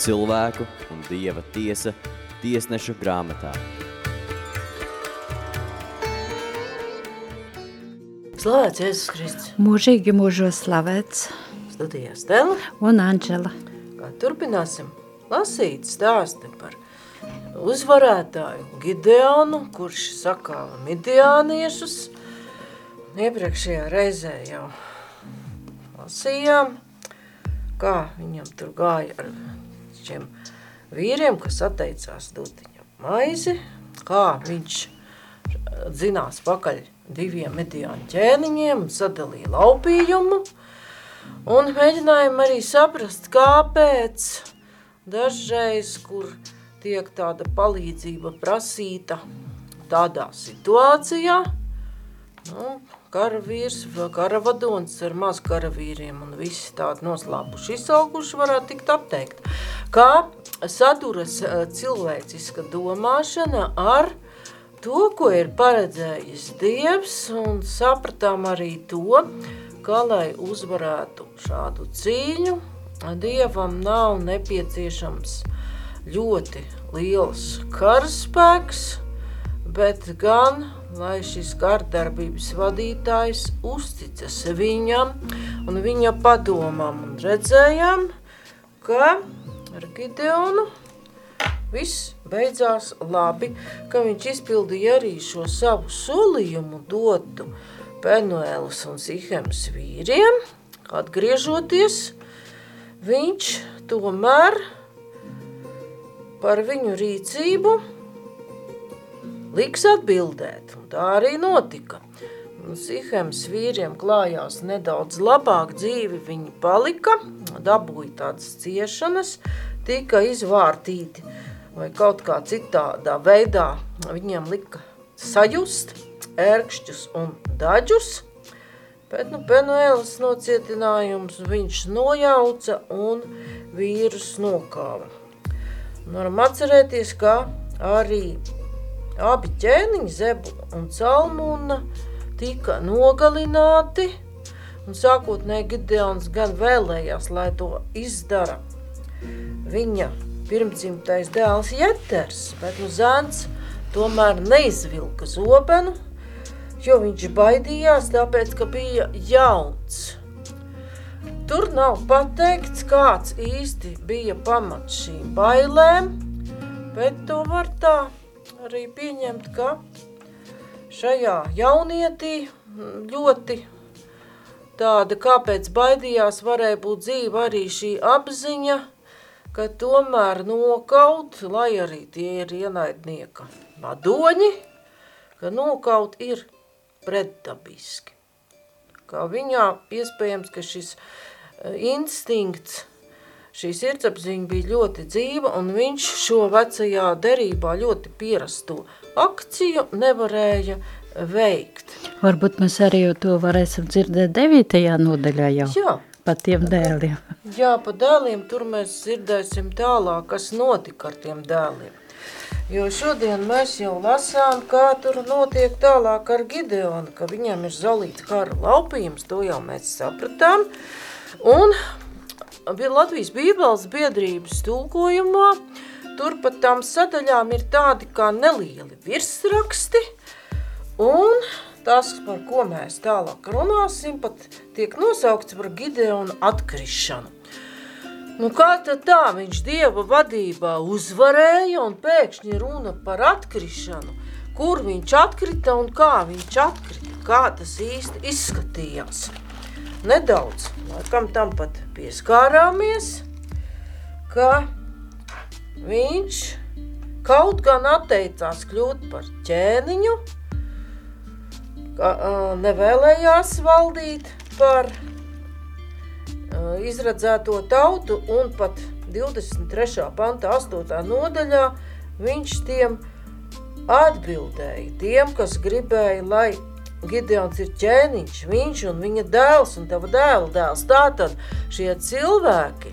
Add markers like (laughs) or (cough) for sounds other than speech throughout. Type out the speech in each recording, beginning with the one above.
cilvēku un dieva tiesa tiesnešu grāmatā. Slavēts Jēzus Kristus. Mūžīgi mūžos slavēts Studijā Stela. un Anģela. Kā turpināsim lasīt stāstu par uzvarētāju Gideonu, kurš sakāva midiāniešus. Iepriekšējā reizē jau lasījām, kā viņam tur gāja ar šiem vīriem, kas atteicās dot viņam maizi, kā viņš dzinās pakaļ diviem mediāņu ķēniņiem un sadalīja laupījumu. Un mēģinājām arī saprast, kāpēc dažreiz, kur tiek tāda palīdzība prasīta tādā situācijā, nu, karavīrs karavadons ar maz karavīriem un visi tādi noslāpuši izsalkuši varētu tikt apteikt. Kā saduras eh, cilvēciska domāšana ar to, ko ir paredzējis Dievs, un sapratām arī to, ka, lai uzvarētu šādu cīņu, Dievam nav nepieciešams ļoti liels karaspēks, bet gan, lai šis kārdarbības vadītājs uzticas viņam un viņa padomam. Un redzējām, ka ar Gideonu viss beidzās labi, ka viņš izpildīja arī šo savu solījumu dotu Penuēlas un Sihemas vīriem, atgriežoties, viņš tomēr par viņu rīcību liks atbildēt, un tā arī notika. Un Sihems vīriem klājās nedaudz labāk dzīvi, viņi palika, dabūja tādas ciešanas, tika izvārtīti, vai kaut kā citādā veidā viņiem lika sajust ērkšķus un daļus, bet nu, Penuēlas nocietinājums viņš nojauca un vīrus nokāva. Un varam atcerēties, ka arī abi ķēniņi, Zebu un Salmuna, tika nogalināti, un sākotnēji Gideons gan vēlējās, lai to izdara viņa pirmdzimtais dēls Jeters, bet nu zēns tomēr neizvilka zobenu, jo viņš baidījās, tāpēc, ka bija jauns. Tur nav pateikts, kāds īsti bija pamats šīm bailēm, bet to var tā arī pieņemt, ka šajā jaunietī ļoti tāda, kāpēc baidījās, varēja būt dzīva arī šī apziņa, ka tomēr nokaut, lai arī tie ir ienaidnieka vadoņi, ka nokaut ir pretdabiski. Kā viņā iespējams, ka šis instinkts, šī sirdsapziņa bija ļoti dzīva, un viņš šo vecajā derībā ļoti pierasto akciju nevarēja veikt. Varbūt mēs arī to varēsim dzirdēt 9. nodaļā jau Jā, par tiem dēliem. jā, pa dēliem tur mēs dzirdēsim tālāk, kas notika ar tiem dēliem. Jo šodien mēs jau lasām, kā tur notiek tālāk ar Gideonu, ka viņam ir zalīts kara laupījums, to jau mēs sapratām. Un Latvijas bībeles biedrības tulkojumā, tur pat tām sadaļām ir tādi kā nelieli virsraksti, un tas, par ko mēs tālāk runāsim, pat tiek nosaukts par Gideonu atkrišanu. Nu, kā tad tā viņš dieva vadībā uzvarēja un pēkšņi runa par atkrišanu? Kur viņš atkrita un kā viņš atkrita? Kā tas īsti izskatījās? Nedaudz, laikam tam pat pieskārāmies, ka viņš kaut gan atteicās kļūt par ķēniņu, ka uh, nevēlējās valdīt par uh, izradzēto tautu un pat 23. panta 8. nodaļā viņš tiem atbildēja, tiem, kas gribēja, lai Gideons ir ķēniņš, viņš un viņa dēls un tava dēla dēls. Tātad šie cilvēki,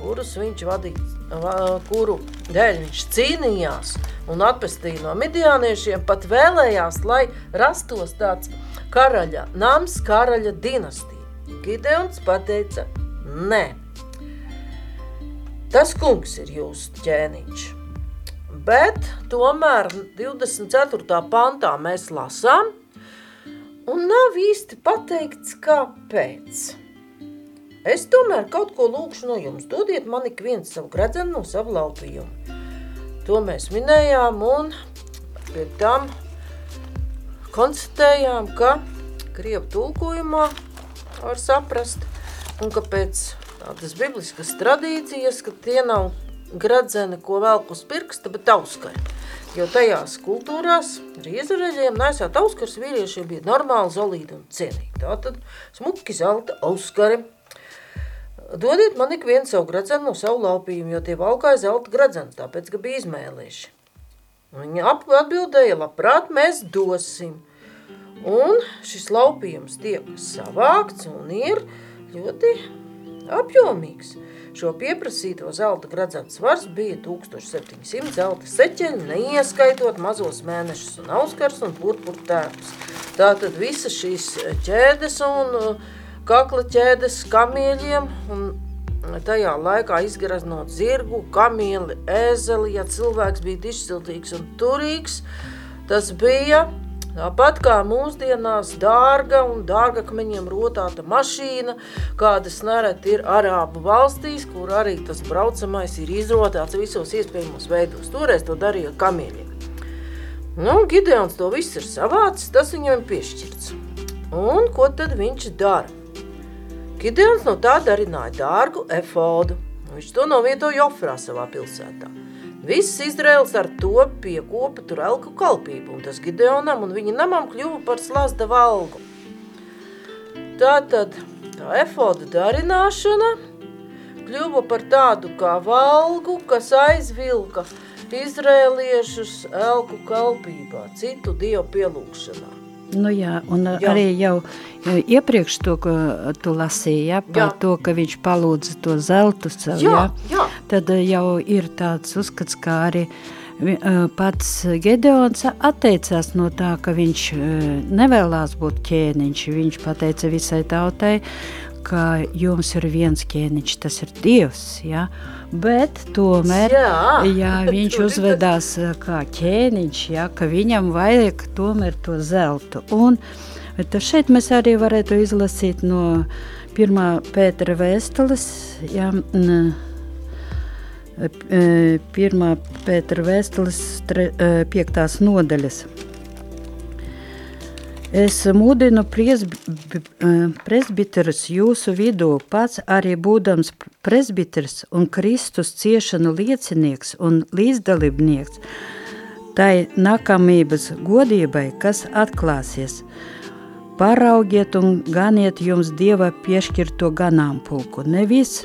kurus viņš vadīja, va- kuru dēļ viņš cīnījās un atpestīja no midiāniešiem, pat vēlējās, lai rastos tāds karaļa nams, karaļa dinastija. Gideons pateica, nē. tas kungs ir jūsu ķēniņš. Bet tomēr 24. pantā mēs lasām, un nav īsti pateikts, kāpēc. Es tomēr kaut ko lūkšu no jums. Dodiet man ik viens savu gredzenu no savu laupījumu. To mēs minējām un pie tam konstatējām, ka Krievu tulkojumā var saprast, un ka pēc tādas bibliskas tradīcijas, ka tie nav gradzeni, ko velk uz pirksta, bet auskari. Jo tajās kultūrās, arī izraēļiem, nesāt auskars vīriešiem bija normāli, zolīti un cienīgi. Tātad smuki zelta auskari. Dodiet man ik vienu savu gradzenu no savu laupījumu, jo tie valkāja zelta gradzenu, tāpēc, ka bija izmēlējuši. Viņa atbildēja, labprāt, mēs dosim. Un šis laupījums tiek savākts un ir ļoti apjomīgs. Šo pieprasīto zelta gradzens svars bija 1700 zelta seķeļi, neieskaitot mazos mēnešus un auskars un purpur tērpus. Tātad visas šīs ķēdes un uh, kakla ķēdes kamieļiem un tajā laikā izgraznot zirgu, kamieli, ēzeli, ja cilvēks bija izciltīgs un turīgs, tas bija Tāpat kā mūsdienās dārga un dārgakmeņiem rotāta mašīna, kādas nereti ir Arābu valstīs, kur arī tas braucamais ir izrotāts visos iespējamos veidos. Toreiz to darīja kamieļiem. Nu, Gideons to viss ir savācis, tas viņam piešķirts. Un ko tad viņš dara? Gideons no tā darināja dārgu efodu. Viņš to novietoja Jofrā savā pilsētā. Viss Izraels ar to piekopa tur elku kalpību, un tas Gideonam un viņa namam kļuva par slazda valgu. Tātad tā efoda darināšana kļuva par tādu kā valgu, kas aizvilka izrēliešus elku kalpībā, citu dievu pielūkšanā. Nu jā, un jā. arī jau iepriekš to, ko tu lasīji, ja, par jā. to, ka viņš palūdza to zeltu sev, jā, ja, jā. Tad jau ir tāds uzskats, kā arī pats Gedeons atteicās no tā, ka viņš nevēlās būt ķēniņš, viņš pateica visai tautai, ka jums ir viens ķēniņš, tas ir Dievs, ja? bet tomēr jā. Jā, viņš (laughs) uzvedās kā ķēniņš, ja? ka viņam vajag tomēr to zeltu. Un šeit mēs arī varētu izlasīt no 1. Pētera vēstules, ja, 1. Pētera vēstules 5. nodaļas. Es mudinu presbiterus jūsu vidū, pats arī būdams presbiters un Kristus ciešanu liecinieks un līdzdalībnieks, tai nākamības godībai, kas atklāsies. Paraugiet un ganiet jums Dieva piešķirto ganāmpulku, nevis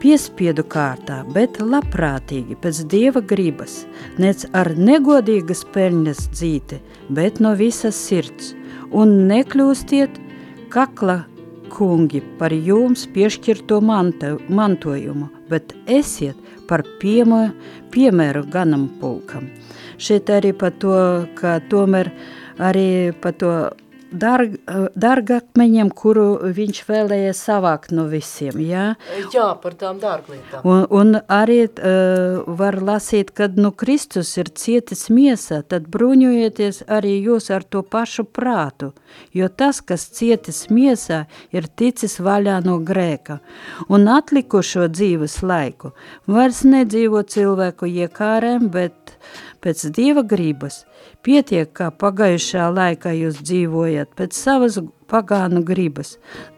piespiedu kārtā, bet labprātīgi pēc Dieva gribas, nec ar negodīgas peļņas dzīti, bet no visas sirds – un nekļūstiet kakla kungi par jums piešķirto manta, mantojumu, bet esiet par piemo, piemēru ganam pulkam. Šeit arī par to, ka tomēr arī par to darg, dargakmeņiem, kuru viņš vēlēja savākt no visiem. Jā, jā par tām dārglietām. Un, un arī uh, var lasīt, kad nu Kristus ir cietis miesā, tad bruņojieties arī jūs ar to pašu prātu, jo tas, kas cietis miesā, ir ticis vaļā no grēka. Un atlikušo dzīves laiku vairs nedzīvo cilvēku iekārēm, bet pēc Dieva gribas. Pietiek, kā pagājušā laikā jūs dzīvojat pēc savas pagānu gribas,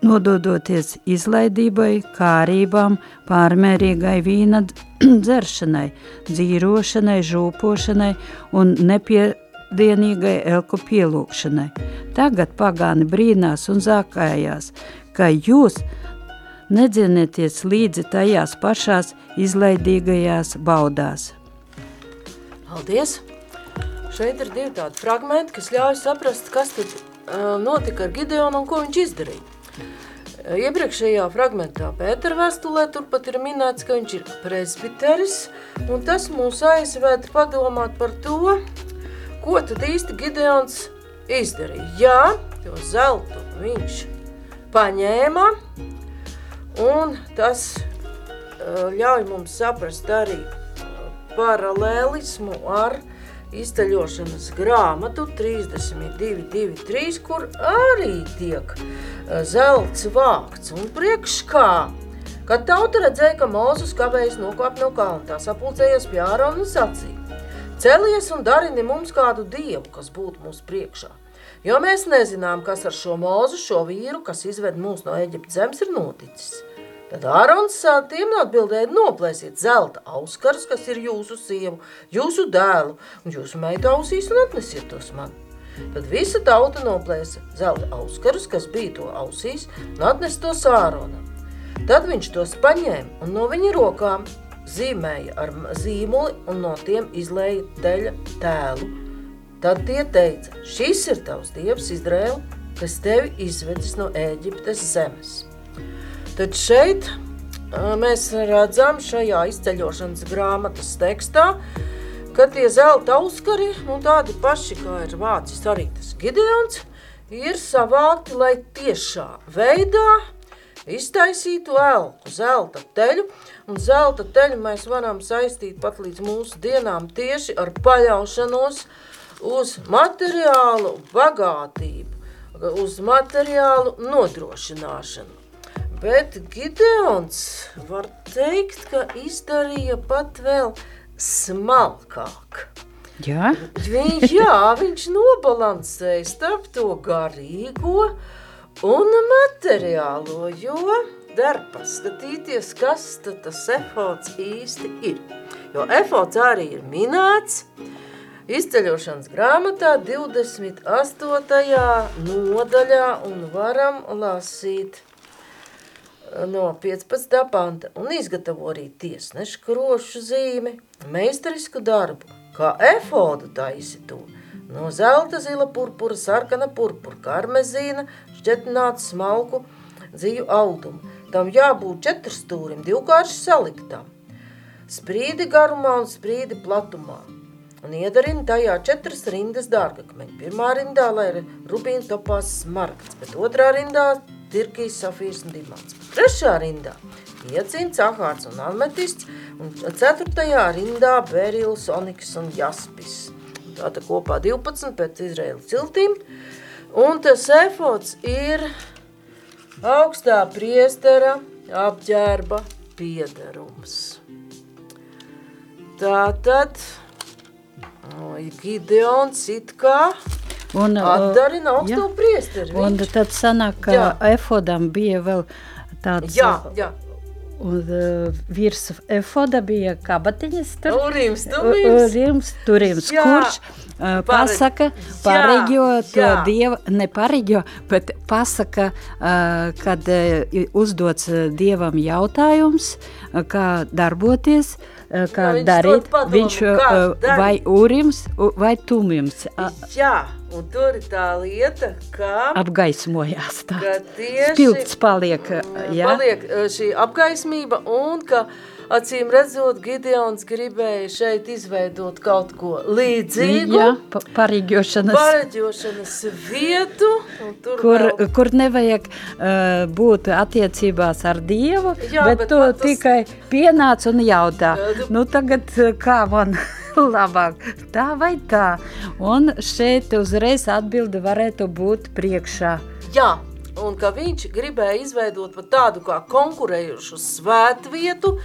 nododoties izlaidībai, kārībām, pārmērīgai vīna (clears throat) dzeršanai, dzīrošanai, žūpošanai un nepiedienīgai elku pielūkšanai. Tagad pagāni brīnās un zākājās, ka jūs nedzienieties līdzi tajās pašās izlaidīgajās baudās. Paldies! Šeit ir divi tādi fragmenti, kas ļauj saprast, kas tad uh, notika ar Gideonu un ko viņš izdarīja. Uh, iepriekšējā fragmentā Pētera vēstulē turpat ir minēts, ka viņš ir presbiteris, un tas mūs aizved padomāt par to, ko tad īsti Gideons izdarīja. Jā, to zeltu viņš paņēma, un tas ļauj mums saprast arī paralēlismu ar izceļošanas grāmatu 32.2.3, kur arī tiek zelts vākts. Un priekš kā? Kad tauta redzēja, ka Mūzus kavējas nokāpt no kalna, tā sapulcējās pie Ārona un sacīja: Celies un darini mums kādu dievu, kas būtu mūsu priekšā. Jo mēs nezinām, kas ar šo mūzu, šo vīru, kas izved mūs no Eģiptes zemes, ir noticis. Tad Ārons tiem atbildēja, noplēsiet zelta auskarus, kas ir jūsu sievu, jūsu dēlu un jūsu meitu ausīs un atnesiet tos man. Tad visa tauta noplēsa zelta auskarus, kas bija to ausīs, un atnes tos Āronam. Tad viņš tos paņēma un no viņa rokām zīmēja ar zīmuli un no tiem izlēja teļa tēlu. Tad tie teica, šis ir tavs dievs Izraēla, kas tevi izvedis no Ēģiptes zemes. Tad šeit mēs redzam šajā izceļošanas grāmatas tekstā, ka tie zelta auskari, nu tādi paši, kā ir vācis arī tas Gideons, ir savākti, lai tiešā veidā iztaisītu elku, zelta teļu, un zelta teļu mēs varam saistīt pat līdz mūsu dienām tieši ar paļaušanos uz materiālu bagātību, uz materiālu nodrošināšanu. Bet Gideons var teikt, ka izdarīja pat vēl smalkāk. Jā? Viņš, jā, viņš nobalansēja starp to garīgo un materiālo, jo der paskatīties, kas tas efods īsti ir. Jo efods arī ir minēts izceļošanas grāmatā 28. nodaļā un varam lasīt – no 15. panta un izgatavo arī tiesnešu krošu zīmi, meistarisku darbu, kā efodu taisi to, no zelta, zila purpura, sarkana purpura, karmezīna, šķetināts smalku dzīvu audumu. Tam jābūt četrstūrim, divkārši saliktām, sprīdi garumā un sprīdi platumā. Un iedarina tajā četras rindas dārgakmeņi. Pirmā rindā, lai ir rubīna topās smaragds, bet otrā rindā tirkīs, safīrs un dimants. Trešā rindā Iecīns, Ahārds un Almetists, un ceturtajā rindā Berils, Oniks un Jaspis. Tātad kopā 12 pēc Izraēla ciltīm. Un tas efots ir augstā priestera apģērba piedarums. Tātad Gideons it kā un, atdarina augsto priesteri. Un tad sanāk, ka jā. efodam bija vēl tāds... Jā, jā. Un uh, virs efoda bija kabatiņas tur. Urims, turims, jā. kurš uh, pasaka, pareģo to dievu, ne pareģo, bet pasaka, uh, kad uh, uzdots dievam jautājums, uh, kā darboties, uh, kā jā, darīt. Padomu, viņš kā darīt. vai urims, vai tumims. Jā, un tur ir tā lieta, ka... Apgaismojās tā. Ka tieši... Spilts paliek, jā. Paliek šī apgaismība un ka Acīm redzot, Gideons gribēja šeit izveidot kaut ko līdzīgu. Jā, pa pareģošanas. Pareģošanas vietu. Kur, vēl... kur nevajag uh, būt attiecībās ar Dievu, Jā, bet, bet tu tas... tikai pienāc un jautā. Jā. Nu tagad kā man (laughs) labāk, tā vai tā. Un šeit uzreiz atbilde varētu būt priekšā. Jā, un ka viņš gribēja izveidot tādu kā konkurējušu svētvietu,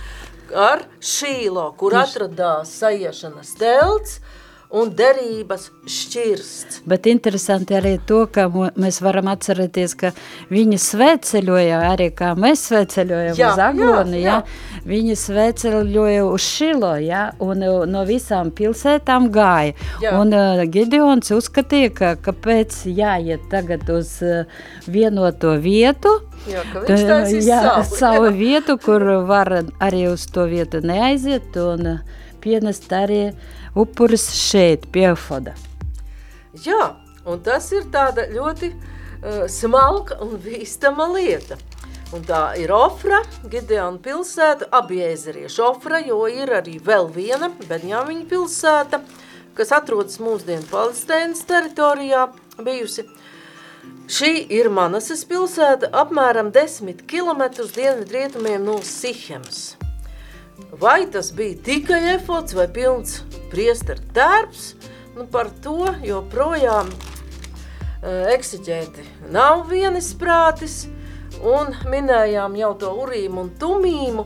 ar Šīlo, kur atradās sajiešanas telts, un derības šķirsts. Bet interesanti arī to, ka mēs varam atcerēties, ka viņi svētceļoja arī, kā mēs svētceļojam jā, uz Agloni, jā, jā. viņi svētceļoja uz Šilo, jā, un no visām pilsētām gāja. Jā. Un uh, Gideons uzskatīja, ka kāpēc jāiet tagad uz uh, vienoto vietu, Jā, jā, savu, (laughs) savu vietu, kur var arī uz to vietu neaiziet un pienest arī upuris šeit, pie Foda. Jā, un tas ir tāda ļoti uh, smalka un bīstama lieta. Un tā ir Ofra, Gideona pilsēta, abi ezerieši Ofra, jo ir arī vēl viena Benjāmiņa pilsēta, kas atrodas mūsdienu Palestēnas teritorijā bijusi. Šī ir Manases pilsēta, apmēram 10 km dienvidrietumiem no Sihems. vai tas bija tikai efots vai pilns priesteru tērps, nu par to joprojām uh, eksiģēti nav vienisprātis, un minējām jau to urīmu un tumīmu,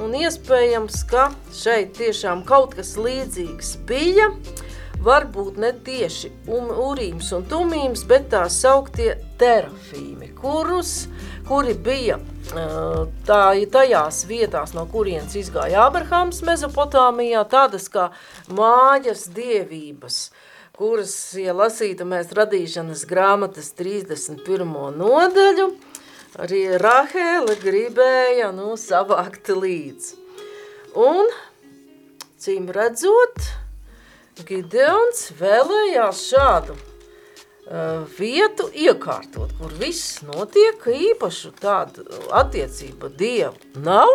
un iespējams, ka šeit tiešām kaut kas līdzīgs bija, varbūt ne tieši um, urīms un tumīms, bet tā sauktie terafīmi, kurus, kuri bija tā, tajās vietās, no kurienes izgāja Abrahams Mezopotāmijā, tādas kā mājas dievības, kuras, ja lasītu mēs radīšanas grāmatas 31. nodaļu, arī Rahēle gribēja nu, savākt līdzi. Un, cīm redzot, Gideons vēlējās šādu uh, vietu iekārtot, kur viss notiek, īpašu tādu attiecību Dievu nav.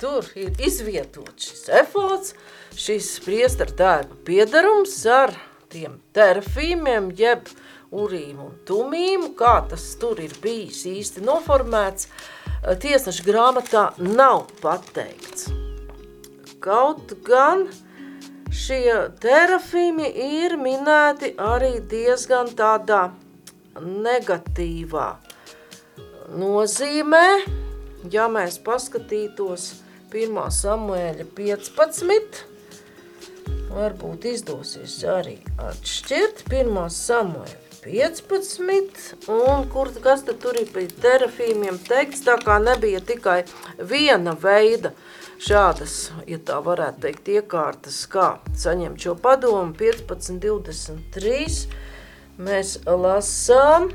Tur ir izvietots šis efods, šis priestara tērpa piedarums ar tiem terfīmiem, jeb urīm un tumīm, kā tas tur ir bijis īsti noformēts, tiesneša grāmatā nav pateikts. Kaut gan uh, šie terafīmi ir minēti arī diezgan tādā negatīvā nozīmē, ja mēs paskatītos 1. samuēļa 15, varbūt izdosies arī atšķirt 1. samuēļa 15, un kur, kas tad tur ir pie terafīmiem teikts, tā kā nebija tikai viena veida šādas, ja tā varētu teikt, iekārtas, kā saņemt šo padomu 15.23. Mēs lasām,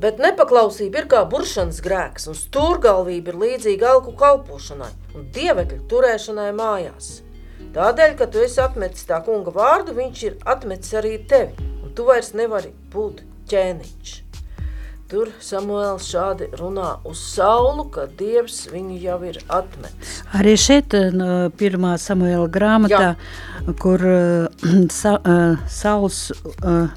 bet nepaklausība ir kā buršanas grēks, un stūrgalvība ir līdzīga alku kalpošanai un dievekļu turēšanai mājās. Tādēļ, ka tu esi atmetis tā kunga vārdu, viņš ir atmetis arī tevi, un tu vairs nevari būt ķēniņš. Tur Samuēls šādi runā uz saulu, ka Dievs viņu jau ir atmetis. Arī šeit eh, no pirmā Samuēla grāmatā, Jā. kur uh, (clears throat) sa, uh, Sauls uh,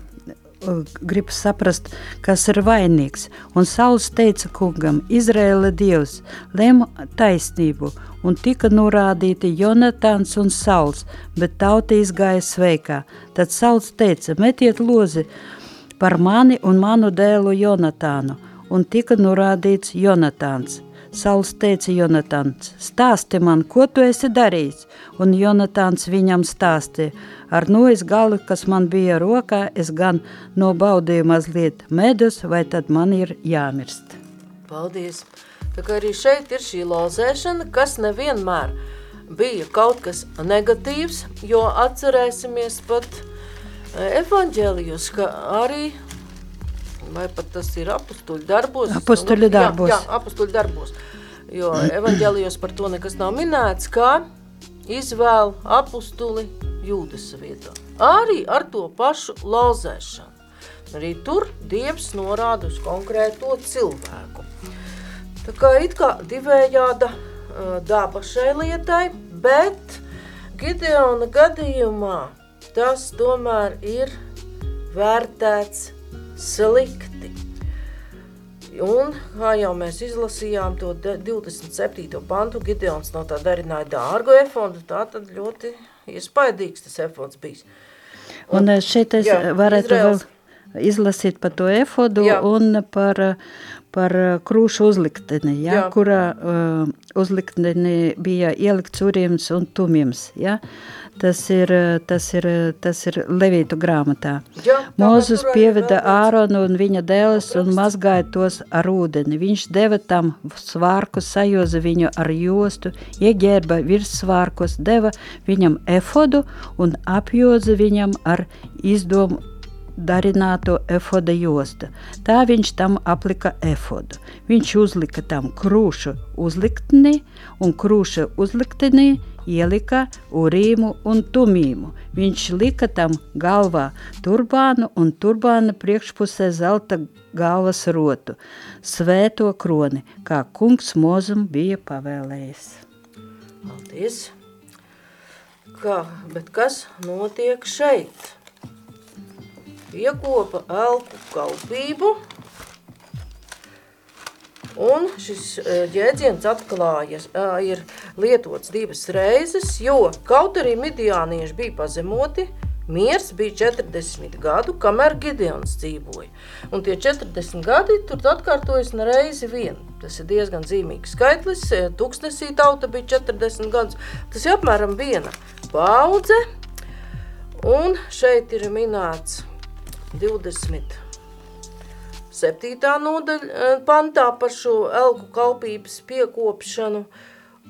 grib saprast, kas ir vainīgs. Un Sauls teica kungam, Izraēla dievs, lem taisnību, un tika norādīti Jonatans un Sauls, bet tauta izgāja sveikā. Tad Sauls teica, metiet lozi, par mani un manu dēlu Jonatānu, un tika norādīts Jonatāns. Sauls teica Jonatāns, stāsti man, ko tu esi darījis, un Jonatāns viņam stāstīja, ar nojas galu, kas man bija rokā, es gan nobaudīju mazliet medus, vai tad man ir jāmirst. Paldies! Tā kā arī šeit ir šī lozēšana, kas nevienmēr bija kaut kas negatīvs, jo atcerēsimies pat – evaņģēlijos, ka arī, vai pat tas ir apustuļu darbos. Apustuļu darbos. Jā, jā apustuļu darbos. Jo evaņģēlijos par to nekas nav minēts, kā izvēl apustuli jūdas vietā. Arī ar to pašu lauzēšanu. Arī tur Dievs norāda uz konkrēto cilvēku. Tā kā it kā divējāda daba šai lietai, bet Gideona gadījumā tas tomēr ir vērtēts slikti. Un, kā jau mēs izlasījām to 27. pantu, Gideons no tā darināja dārgu efondu, tā tad ļoti iespaidīgs tas efons bijis. Un, un eh, šeit es jā, varētu Izraels... vēl izlasīt par to efodu jā. un par, par krūšu uzlikteni, ja, jā. kurā uh, uzlikteni bija ielikts urījums un tumjums. Ja. Tas ir, tas ir, tas ir Levītu grāmatā. Jā, Mūzus pieveda Āronu un viņa dēles un mazgāja tos ar ūdeni. Viņš deva tam svārku, sajoza viņu ar jostu, ieģērba virs svārkos, deva viņam efodu un apjoza viņam ar izdomu darināto efoda jostu. Tā viņš tam aplika efodu. Viņš uzlika tam krūšu uzliktni un krūša uzliktenī ielika urīmu un tumīmu. Viņš lika tam galvā turbānu un turbāna priekšpusē zelta galvas rotu, svēto kroni, kā kungs mozum bija pavēlējis. Paldies! Kā, bet kas notiek šeit? Iekopa elpu kalpību, Un šis jēdziens atklājas, ir lietots divas reizes, jo kaut arī midiānieši bija pazemoti, Miers bija 40 gadu, kamēr Gideons dzīvoja. Un tie 40 gadi tur atkārtojas ne reizi vien. Tas ir diezgan zīmīgs skaitlis. Tūkstnesī tauta bija 40 gadus. Tas ir apmēram viena paudze. Un šeit ir minēts 20. Septītā nodaļa pantā par šo elku kalpības piekopšanu.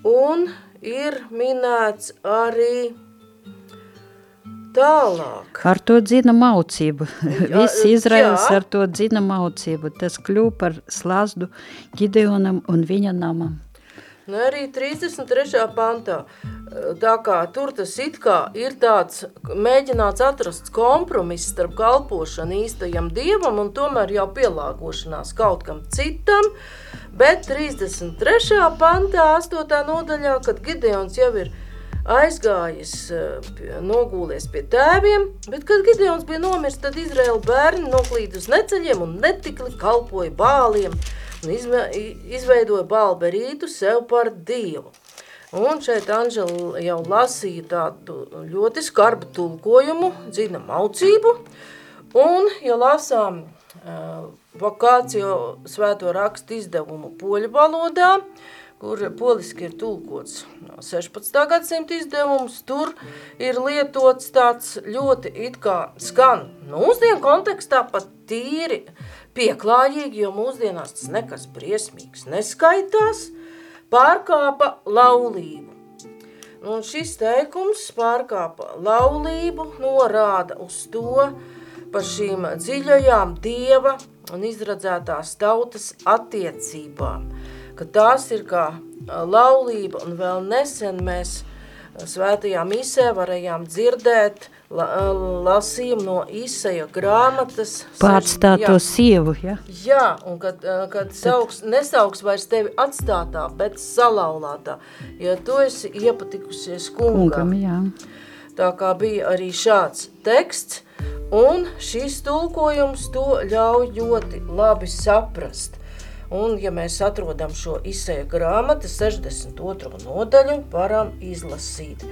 Un ir minēts arī Tālāk. Ar to dzina maucību. (laughs) Viss Izraels jā. ar to dzina maucību. Tas kļūp par slazdu Gideonam un viņa namam. Nu, arī 33. pantā, tā kā tur tas it kā ir tāds mēģināts atrast kompromiss starp kalpošanu īstajam dievam un tomēr jau pielāgošanās kaut kam citam, bet 33. pantā, 8. nodaļā, kad Gideons jau ir aizgājis, eh, nogūlies pie tēviem, bet, kad Gideons bija nomiris, tad Izraēla bērni noklīd uz neceļiem un netikli kalpoja bāliem un izveidoja bālberītu sev par dievu. Un šeit Anžela jau lasīja tādu ļoti skarbu tulkojumu, dzina maucību, un, ja lasām uh, vakāciju svēto rakstu izdevumu poļu valodā, kur poliski ir tulkots no 16. gadsimta izdevums, tur ir lietots tāds ļoti it kā skan mūsdienu kontekstā pat tīri pieklājīgi, jo mūsdienās tas nekas briesmīgs neskaitās, pārkāpa laulību. Un šis teikums pārkāpa laulību norāda uz to par šīm dziļajām dieva un izradzētās tautas attiecībām – ka tās ir kā laulība, un vēl nesen mēs svētajā misē varējām dzirdēt la, lasījumu no Isaja grāmatas. Pārstāto sievu, ja? Jā, un kad, kad sauks, nesauks vairs tevi atstātā, bet salaulātā, jo tu esi iepatikusies kungam. kungam jā. Tā kā bija arī šāds teksts, un šis tulkojums to ļauj ļoti labi saprast. Un, ja mēs atrodam šo izsēju grāmatu, 62. nodaļu, varam izlasīt,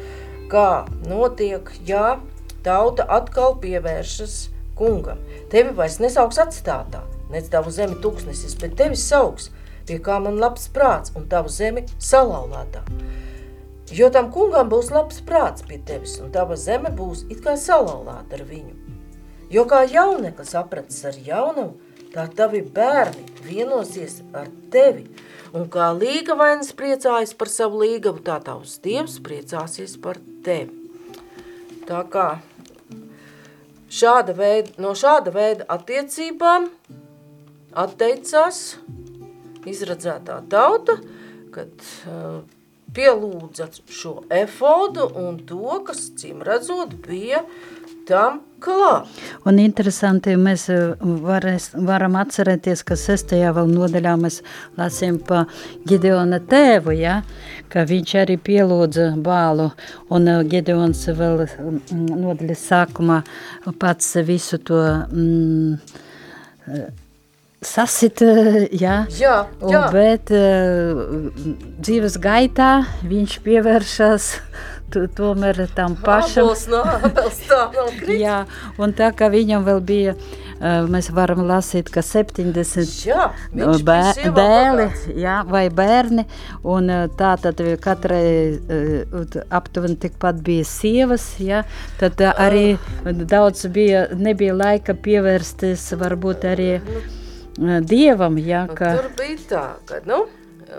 kā notiek, ja tauta atkal pievēršas kungam. Tevi vairs nesauks atstātā, nec tavu zemi tūkstnesis, bet tevi sauks, pie kā man labs prāts un tavu zemi salauztā. Jo tam kungam būs labs prāts pie tevis, un tava zeme būs it kā salauzta ar viņu. Jo kā jauneklis aprats ar jaunumu, tā tavi bērni vienosies ar tevi. Un kā līgavainis priecājas par savu līgavu, tā tavs dievs priecāsies par tevi. Tā kā šāda veida, no šāda veida attiecībām atteicās izradzētā tauta, kad uh, pielūdza šo efodu un to, kas, cīm redzot, bija tam klāt. Un interesanti, mēs eh, varēs, varam atcerēties, ka sestajā vēl nodaļā mēs lasījām pa Gideona tēvu, ja, ka viņš arī pielūdza bālu, un eh, Gideons vēl mm, nodaļas sākumā pats visu to mm, eh, sasit, (laughs) jā, jā, jā. Un, bet dzīves gaitā viņš pievēršas tu, tomēr tam pašam. Abels tā nav krits. jā, un tā kā viņam vēl bija, mēs varam lasīt, ka 70 jā, bē, dēli jā, vai bērni, un tā tad katrai aptuveni tikpat bija sievas, jā, tad arī daudz bija, nebija laika pievērsties varbūt arī dievam, jā, nu, ka... Tur bija tā, ka, nu,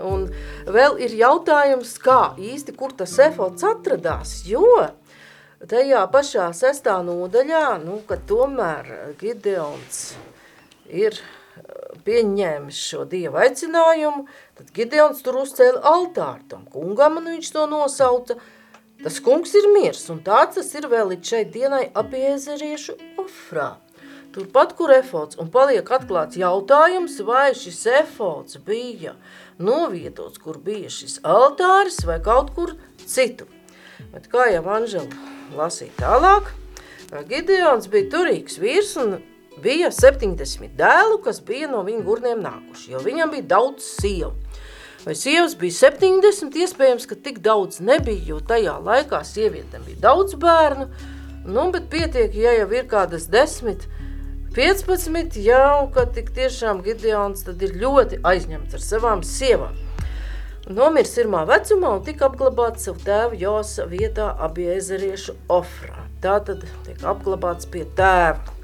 Un vēl ir jautājums, kā īsti, kur tas efods atradās, jo tajā pašā sestā nodaļā, nu, kad tomēr Gideons ir eh, pieņēmis šo dievu aicinājumu, tad Gideons tur uzcēla altāru tam kungam, un viņš to nosauca. Tas kungs ir miers, un tāds tas ir vēl līdz šai dienai apiezeriešu ofrā. Turpat, kur efods, un paliek atklāts jautājums, vai šis efods bija uh, novietots, kur bija šis altāris vai kaut kur citu. Bet kā jau Anžela lasīja tālāk, Gideons bija turīgs vīrs un bija 70 dēlu, kas bija no viņa gurniem nākuši, jo viņam bija daudz sievu. Vai sievas bija 70, iespējams, ka tik daudz nebija, jo tajā laikā sievietēm bija daudz bērnu, nu, bet pietiek, ja jau ir kādas desmit, 15 jau, ka tik tiešām Gideons tad ir ļoti aizņemts ar savām sievām. Nomirs pirmā vecumā un tika apglabāts savu tēvu Josa vietā abiezeriešu ofrā. Tā tad tiek apglabāts pie tēva.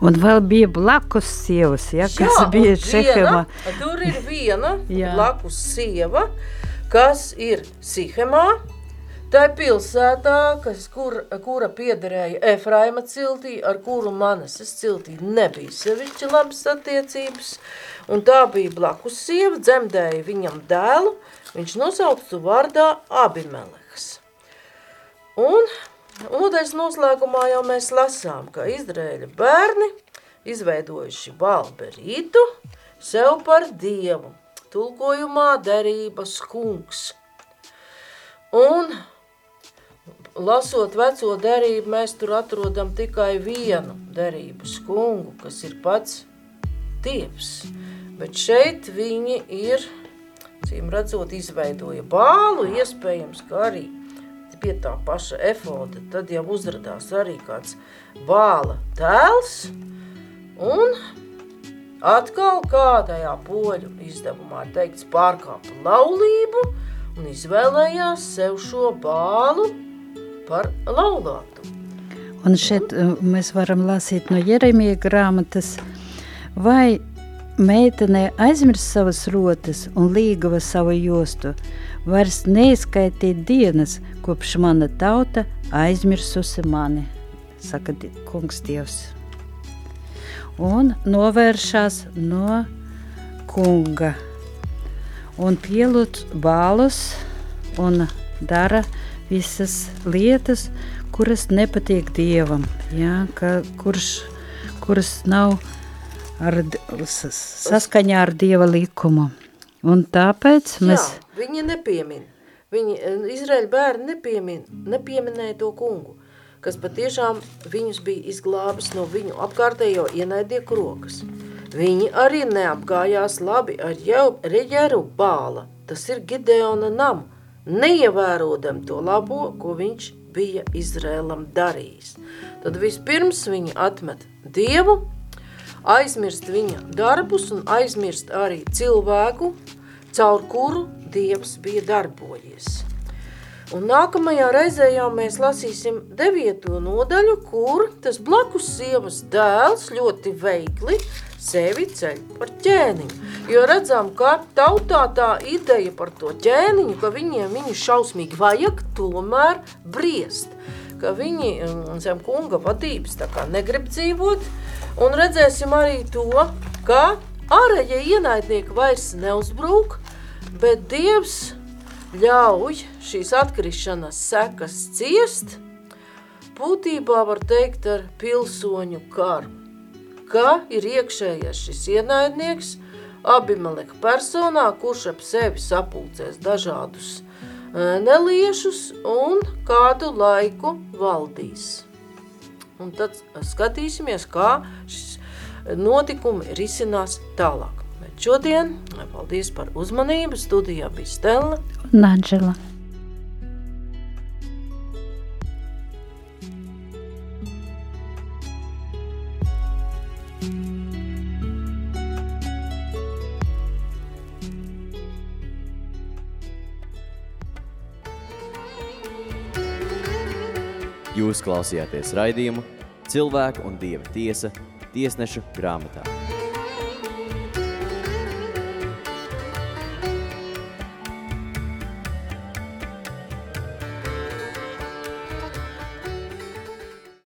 Un vēl bija blakus sievas, ja, kas Jā, bija Šehemā. Tur ir viena blakus sieva, kas ir Sihemā. Tā ir pilsētā, kas, kur, kura piederēja Efraima ciltī, ar kuru Manases ciltī nebija sevišķi labas attiecības. Un tā bija blakus sieva, dzemdēja viņam dēlu, viņš nosauca tu vārdā Abimeleks. Un nodaļas noslēgumā jau mēs lasām, ka Izraēļa bērni izveidojuši Balberītu sev par dievu, tulkojumā derības kungs. Un lasot veco derību, mēs tur atrodam tikai vienu derības kungu, kas ir pats dievs. Bet šeit viņi ir, cīm redzot, izveidoja bālu, iespējams, ka arī pie tā paša efoda, tad jau uzradās arī kāds bāla tēls, un atkal kādajā poļu izdevumā teikts pārkāpa laulību un izvēlējās sev šo bālu par laulātu. Un šeit uh, mēs varam lasīt no Jeremija grāmatas, vai meitenē aizmirst savas rotas un līgava savu jostu, vairs neizskaitīt dienas, kopš mana tauta aizmirsusi mani, saka kungs Dievs. Un novēršās no kunga un pielūdz bālus un dara visas lietas, kuras nepatīk Dievam, ja, ka, kurš, kuras nav ar, saskaņā ar Dieva likumu. Un tāpēc mēs... Jā, viņi nepiemin. Viņi, Izraēļa bērni nepiemin, nepieminēja to kungu, kas patiešām viņus bija izglābis no viņu apkārtējo ienaidnieku rokas. Viņi arī neapgājās labi ar jau reģeru bāla, tas ir Gideona namu, neievērodam to labo, ko viņš bija Izrēlam darījis. Tad vispirms viņi atmet Dievu, aizmirst viņa darbus un aizmirst arī cilvēku, caur kuru Dievs bija darbojies. Un nākamajā reizē jau mēs lasīsim devieto nodaļu, kur tas blakus sievas dēls ļoti veikli sevi ceļ par ķēniņu. Jo redzam, ka tautā tā ideja par to ķēniņu, ka viņiem viņu šausmīgi vajag tomēr briest. Ka viņi mm, zem kunga vadības tā kā negrib dzīvot, un redzēsim arī to, ka ārējie ienaidnieki vairs neuzbrūk, bet Dievs ļauj šīs atkrišanas sekas ciest, būtībā var teikt ar pilsoņu karu, ka ir iekšējais šis ienaidnieks Abimeleka personā, kurš ap sevi sapulcēs dažādus e, neliešus un kādu laiku valdīs. Un tad skatīsimies, kā šis notikumi risinās tālāk. Bet šodien, paldies par uzmanību, studijā bija Stella. Un Anžela. Jūs klausījāties raidījumu Cilvēku un Dieva tiesa tiesnešu grāmatā.